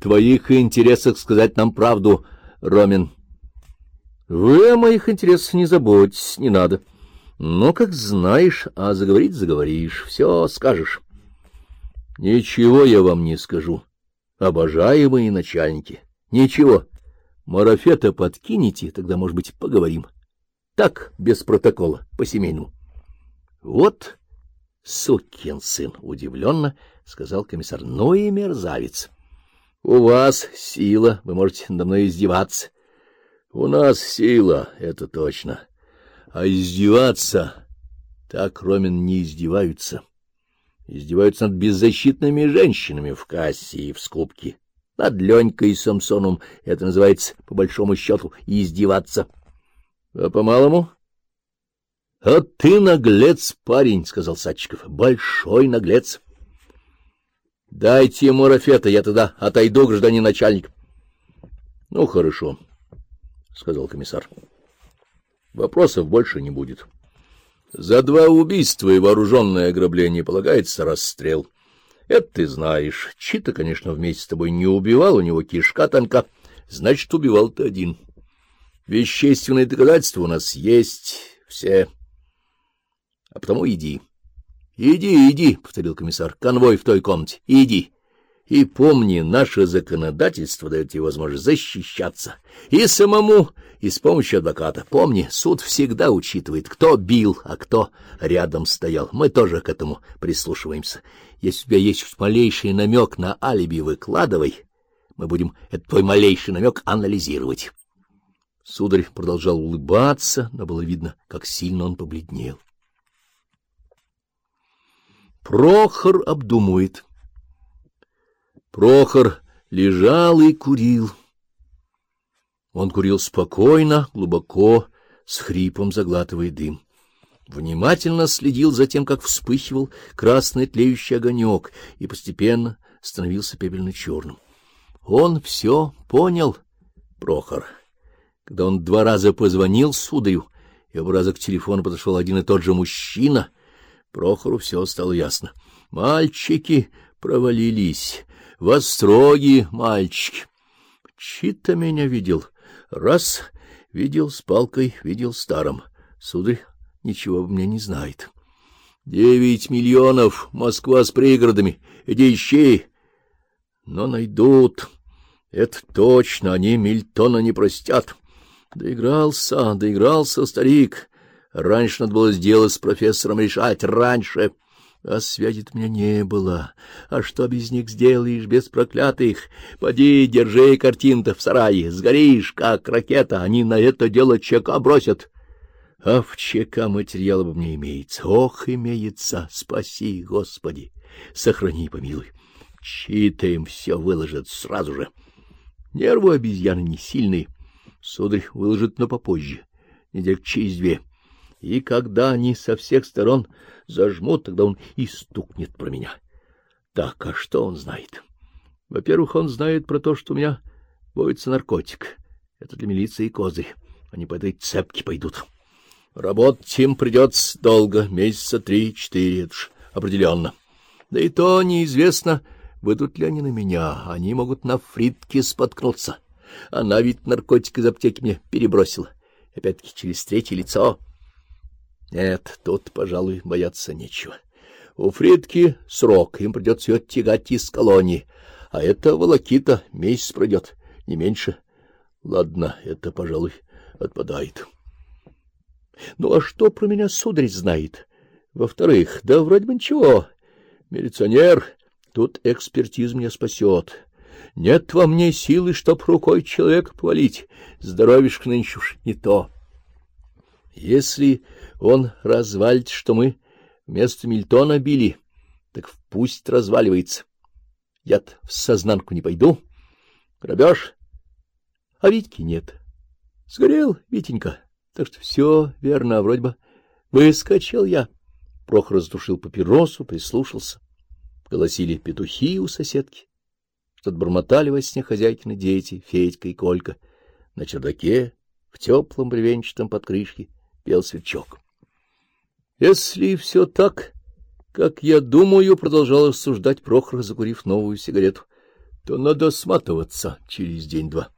твоих интересах сказать нам правду, Ромин. Вы о моих интересах не заботьтесь, не надо. Но как знаешь, а заговорить заговоришь, все скажешь. Ничего я вам не скажу, обожаемые начальники. Ничего. Марафета подкинете, тогда, может быть, поговорим. Так, без протокола, по-семейному. Вот сукин сын, удивленно сказал комиссар. Ну и мерзавец. У вас сила, вы можете надо мной издеваться. У нас сила, это точно. А издеваться так Ромин не издеваются. Издеваются над беззащитными женщинами в кассе и в скупке. Над Ленькой и Самсоном это называется, по большому счету, издеваться. А по-малому? — А ты наглец, парень, — сказал Садчиков, — большой наглец. — Дайте ему рафета, я тогда отойду, гражданин начальник. — Ну, хорошо, — сказал комиссар. — Вопросов больше не будет. За два убийства и вооруженное ограбление полагается расстрел. Это ты знаешь. Чита, конечно, вместе с тобой не убивал, у него кишка тонка. Значит, убивал ты один. Вещественные доказательства у нас есть все. А потому иди. — Иди, иди, — повторил комиссар, — конвой в той комнате. Иди. И помни, наше законодательство дает тебе возможность защищаться. И самому, и с помощью адвоката. Помни, суд всегда учитывает, кто бил, а кто рядом стоял. Мы тоже к этому прислушиваемся. Если у тебя есть малейший намек на алиби, выкладывай. Мы будем этот твой малейший намек анализировать. Сударь продолжал улыбаться, но было видно, как сильно он побледнел. Прохор обдумывает. Прохор лежал и курил. Он курил спокойно, глубоко, с хрипом заглатывая дым. Внимательно следил за тем, как вспыхивал красный тлеющий огонек и постепенно становился пепельно-черным. Он все понял, Прохор. Когда он два раза позвонил сударю, и оба раза к телефону подошел один и тот же мужчина, Прохору все стало ясно. Мальчики провалились, востроги мальчики. Чита меня видел. Раз видел с палкой, видел старым. Сударь ничего мне не знает. Девять миллионов, Москва с пригородами, иди ищи. Но найдут. Это точно, они Мильтона не простят. Доигрался, доигрался старик. Раньше надо было сделать с профессором решать, раньше. А связи меня не было. А что без них сделаешь, без проклятых? Поди, держи картин-то в сарае, сгоришь, как ракета, они на это дело чека бросят. А в ЧК материал обо мне имеется. Ох, имеется, спаси, Господи, сохрани и помилуй. Чьи-то им все выложат сразу же. Нервы обезьяны не сильные. Сударь выложит, но попозже, недель через две. И когда они со всех сторон зажмут, тогда он и стукнет про меня. Так, а что он знает? Во-первых, он знает про то, что у меня водится наркотик. Это для милиции козырь. Они по этой цепке пойдут. Работать им придется долго, месяца три-четыре, это ж определенно. Да и то неизвестно, выйдут ли они на меня. Они могут на Фридке споткнуться. Она ведь наркотик из аптеки мне перебросила. Опять-таки через третье лицо. Нет, тут, пожалуй, бояться нечего. У Фридки срок, им придется ее тягать из колонии. А это волокита, месяц пройдет, не меньше. Ладно, это, пожалуй, отпадает. Ну, а что про меня сударь знает? Во-вторых, да вроде бы ничего. Милиционер, тут экспертиз меня спасет. Нет во мне силы, чтоб рукой человека повалить. Здоровишко нынче уж не то. Если он развалит, что мы вместо Мильтона били, так пусть разваливается. я в сознанку не пойду. Грабеж? А Витьки нет. Сгорел Витенька. Так что все верно, а вроде бы выскочил я. Прохор раздушил папиросу, прислушался. Голосили петухи у соседки. Что-то бормотали во сне хозяйкины дети, Федька и Колька. На чердаке, в теплом бревенчатом подкрышке, пел сверчок. Если все так, как я думаю, продолжал рассуждать Прохор, закурив новую сигарету, то надо сматываться через день-два.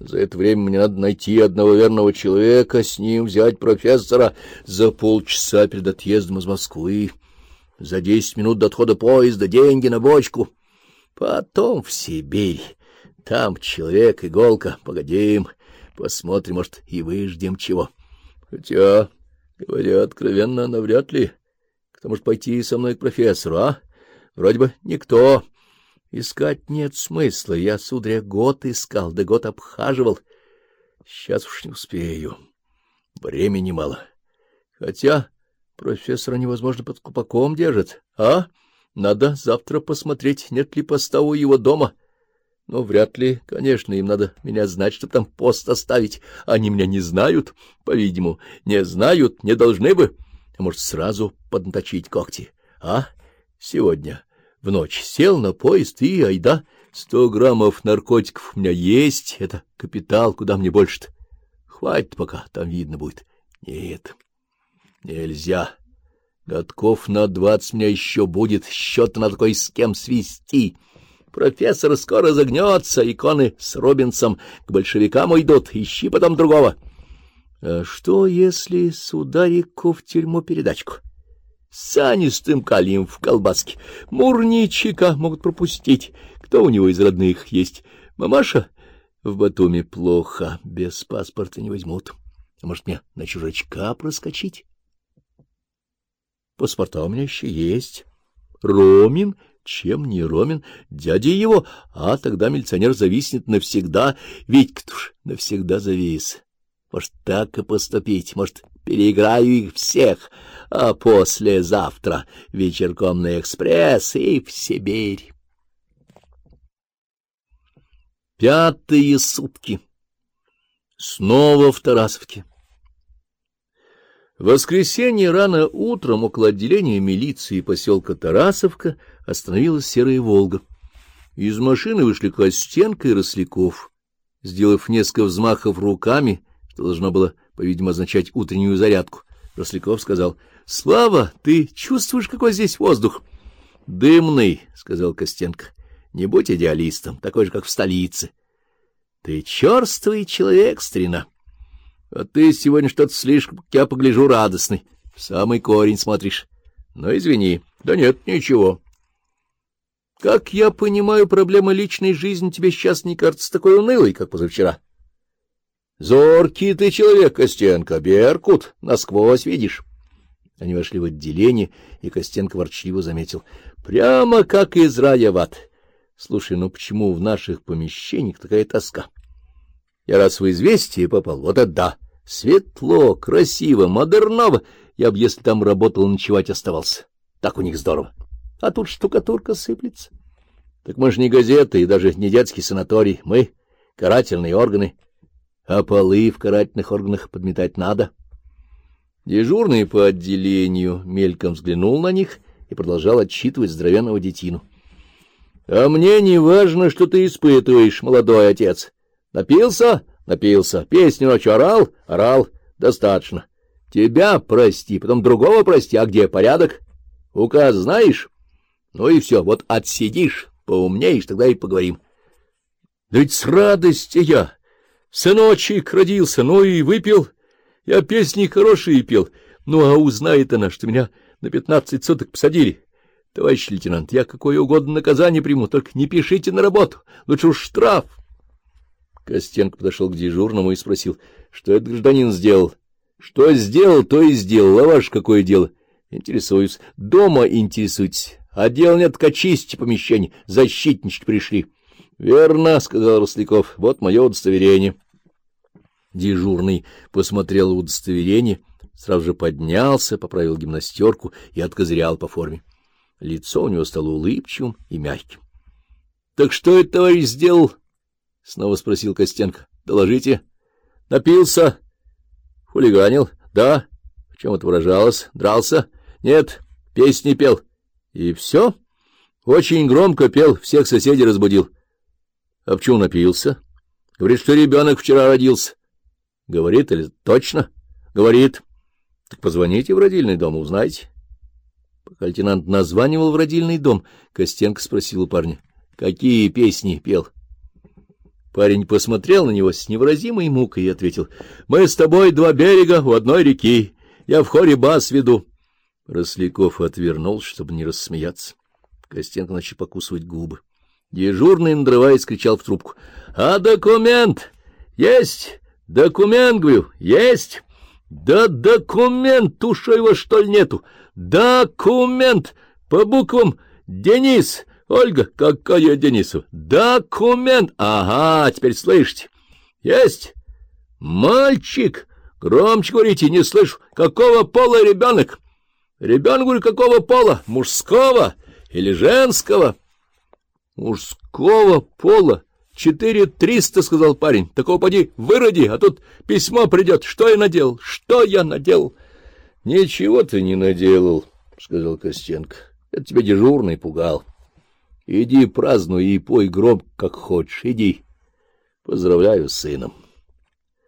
За это время мне надо найти одного верного человека, с ним взять профессора за полчаса перед отъездом из Москвы, за десять минут до отхода поезда, деньги на бочку. Потом в Сибирь. Там человек-иголка. Погодим, посмотрим, может, и выждем чего. Хотя, говоря откровенно, навряд ли. Кто может пойти со мной к профессору, а? Вроде бы никто. Искать нет смысла. Я, сударя, год искал, да год обхаживал. Сейчас уж не успею. Времени мало. Хотя профессора невозможно под купаком держит. А? Надо завтра посмотреть, нет ли поста у его дома. Но вряд ли, конечно, им надо меня знать, чтобы там пост оставить. Они меня не знают, по-видимому. Не знают, не должны бы. А может, сразу поднаточить когти. А? Сегодня в ночь сел на поезд и, айда, сто граммов наркотиков у меня есть, это капитал, куда мне больше-то? Хватит пока, там видно будет. Нет, нельзя. Годков на двадцать меня еще будет, счет на такой с кем свести. Профессор скоро загнется, иконы с Робинсом к большевикам уйдут, ищи потом другого. А что, если сударику в тюрьму передачку? санистым калием в колбаске. Мурничика могут пропустить. Кто у него из родных есть? Мамаша? В Батуми плохо, без паспорта не возьмут. А может, мне на чужачка проскочить? Паспорта у меня еще есть. Ромин? Чем не Ромин? Дядя его? А тогда милиционер зависнет навсегда. Ведь кто ж навсегда завис. Может, так и поступить, может, переиграю их всех, а послезавтра вечерком на экспресс и в Сибирь. Пятые сутки. Снова в Тарасовке. В воскресенье рано утром около отделения милиции поселка Тарасовка остановилась серая «Волга». Из машины вышли Костенко и Росляков. Сделав несколько взмахов руками, что должно было по-видимому, означать утреннюю зарядку. Росляков сказал, — Слава, ты чувствуешь, какой здесь воздух? — Дымный, — сказал Костенко. — Не будь идеалистом, такой же, как в столице. — Ты черствый человек, старина. А ты сегодня что-то слишком, я погляжу, радостный. В самый корень смотришь. Но извини. Да нет, ничего. Как я понимаю, проблема личной жизни тебе сейчас не кажется такой унылой, как позавчера. — Зоркий ты человек, Костенко, Беркут, насквозь видишь. Они вошли в отделение, и Костенко ворчливо заметил. Прямо как из рая в ад. Слушай, ну почему в наших помещениях такая тоска? Я раз в известие попал, вот это да. Светло, красиво, модерново. Я бы, если там работал, ночевать оставался. Так у них здорово. А тут штукатурка сыплется. Так мы же не газеты и даже не детский санаторий. Мы — карательные органы — а полы в карательных органах подметать надо. Дежурный по отделению мельком взглянул на них и продолжал отчитывать здоровенного детину. — А мне не важно, что ты испытываешь, молодой отец. Напился? Напился. Песню ночью орал? Орал. Достаточно. Тебя прости, потом другого прости. А где порядок? Указ знаешь? Ну и все, вот отсидишь, поумнеешь, тогда и поговорим. — Да ведь с радости я... Сыночек родился, ну и выпил. Я песни хорошие пел. Ну, а узнает она, что меня на пятнадцать суток посадили. Товарищ лейтенант, я какое угодно наказание приму, только не пишите на работу, лучше уж штраф. Костенко подошел к дежурному и спросил, что этот гражданин сделал. Что сделал, то и сделал, а ваше какое дело? Интересуюсь. Дома интересуйтесь. А дел нет, к очисти помещение. Защитнички пришли. — Верно, — сказал Росляков, — вот мое удостоверение. Дежурный посмотрел удостоверение, сразу же поднялся, поправил гимнастерку и откозырял по форме. Лицо у него стало улыбчивым и мягким. — Так что это товарищ сделал? — снова спросил Костенко. — Доложите. — Напился. — Хулиганил. — Да. — В чем это выражалось? Дрался? — Нет. Песни пел. — И все? — Очень громко пел, всех соседей разбудил. — а почему напился? Говорит, что ребенок вчера родился. Говорит или точно? Говорит. Так позвоните в родильный дом, узнайте. Пока лейтенант названивал в родильный дом, Костенко спросил у парня. Какие песни пел? Парень посмотрел на него с невыразимой мукой и ответил, — Мы с тобой два берега у одной реки. Я в хоре бас веду. Росляков отвернулся, чтобы не рассмеяться. Костенко начал покусывать губы. Дежурный, надрываясь, кричал в трубку. — А документ? Есть! Документ, говорю, есть! Да документ, уж его что ли нету? Документ! По буквам Денис! Ольга, какая Денисова? Документ! Ага, теперь слышите. Есть! Мальчик! Громче говорите, не слышу. Какого пола ребенок? Ребенок, говорю, какого пола? Мужского или женского? Мужского пола. Четыре триста, — сказал парень. Такого поди выроди, а тут письмо придет. Что я наделал? Что я наделал? — Ничего ты не наделал, — сказал Костенко. — Это тебя дежурный пугал. Иди празднуй и пой гром, как хочешь. Иди. Поздравляю с сыном.